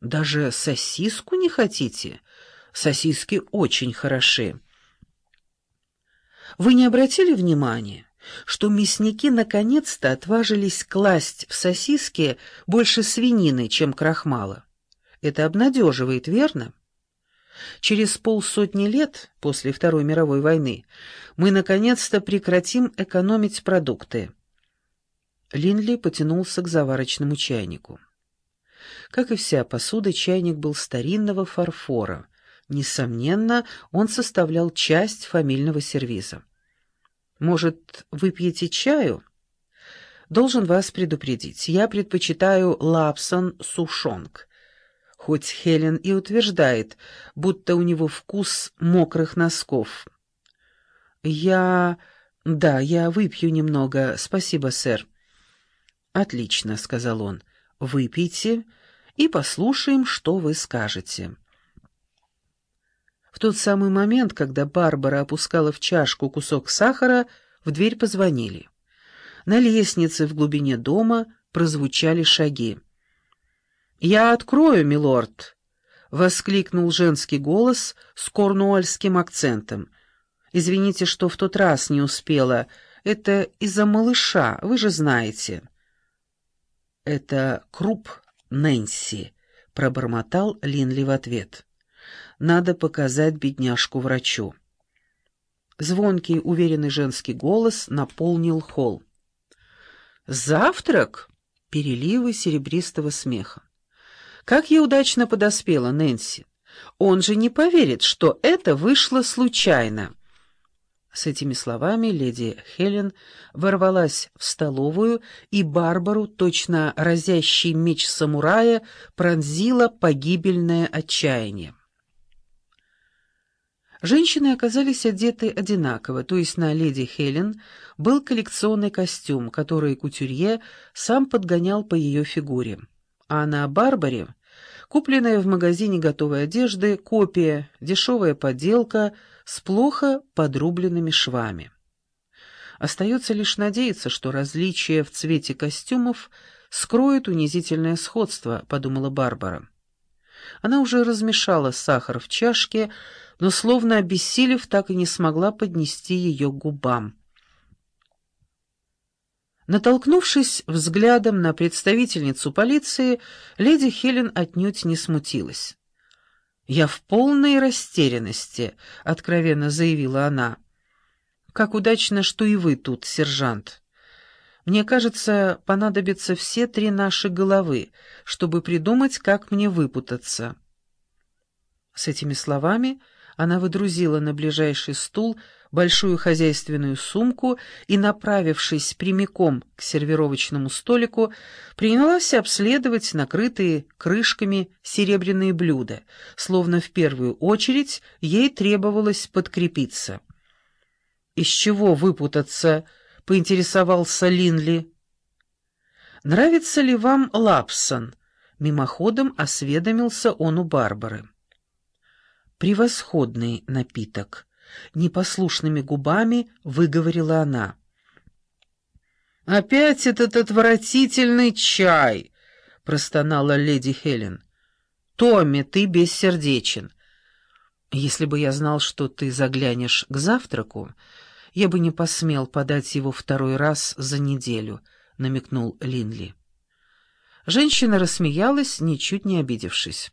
Даже сосиску не хотите? Сосиски очень хороши. Вы не обратили внимания, что мясники наконец-то отважились класть в сосиски больше свинины, чем крахмала? Это обнадеживает, верно? Через полсотни лет после Второй мировой войны мы наконец-то прекратим экономить продукты. Линли потянулся к заварочному чайнику. Как и вся посуда, чайник был старинного фарфора. Несомненно, он составлял часть фамильного сервиза. «Может, выпьете чаю?» «Должен вас предупредить. Я предпочитаю лапсон сушонг. Хоть Хелен и утверждает, будто у него вкус мокрых носков». «Я... да, я выпью немного. Спасибо, сэр». «Отлично», — сказал он. «Выпейте и послушаем, что вы скажете». В тот самый момент, когда Барбара опускала в чашку кусок сахара, в дверь позвонили. На лестнице в глубине дома прозвучали шаги. «Я открою, милорд!» — воскликнул женский голос с корнуольским акцентом. «Извините, что в тот раз не успела. Это из-за малыша, вы же знаете». «Это Круп Нэнси», — пробормотал Линли в ответ. «Надо показать бедняжку врачу». Звонкий, уверенный женский голос наполнил холл. «Завтрак?» — переливы серебристого смеха. «Как я удачно подоспела, Нэнси! Он же не поверит, что это вышло случайно!» С этими словами леди Хелен ворвалась в столовую, и Барбару, точно разящий меч самурая, пронзила погибельное отчаяние. Женщины оказались одеты одинаково, то есть на леди Хелен был коллекционный костюм, который кутюрье сам подгонял по ее фигуре. А на Барбаре, купленная в магазине готовой одежды, копия, дешевая подделка — с плохо подрубленными швами. Остается лишь надеяться, что различия в цвете костюмов скроют унизительное сходство, подумала Барбара. Она уже размешала сахар в чашке, но, словно обессилев, так и не смогла поднести ее к губам. Натолкнувшись взглядом на представительницу полиции, леди Хелен отнюдь не смутилась. «Я в полной растерянности», — откровенно заявила она. «Как удачно, что и вы тут, сержант. Мне кажется, понадобятся все три наши головы, чтобы придумать, как мне выпутаться». С этими словами она выдрузила на ближайший стул большую хозяйственную сумку и, направившись прямиком к сервировочному столику, принялась обследовать накрытые крышками серебряные блюда, словно в первую очередь ей требовалось подкрепиться. «Из чего выпутаться?» — поинтересовался Линли. «Нравится ли вам Лапсон?» — мимоходом осведомился он у Барбары. «Превосходный напиток», непослушными губами выговорила она. «Опять этот отвратительный чай!» — простонала леди Хелен. «Томми, ты бессердечен. Если бы я знал, что ты заглянешь к завтраку, я бы не посмел подать его второй раз за неделю», — намекнул Линли. Женщина рассмеялась, ничуть не обидевшись.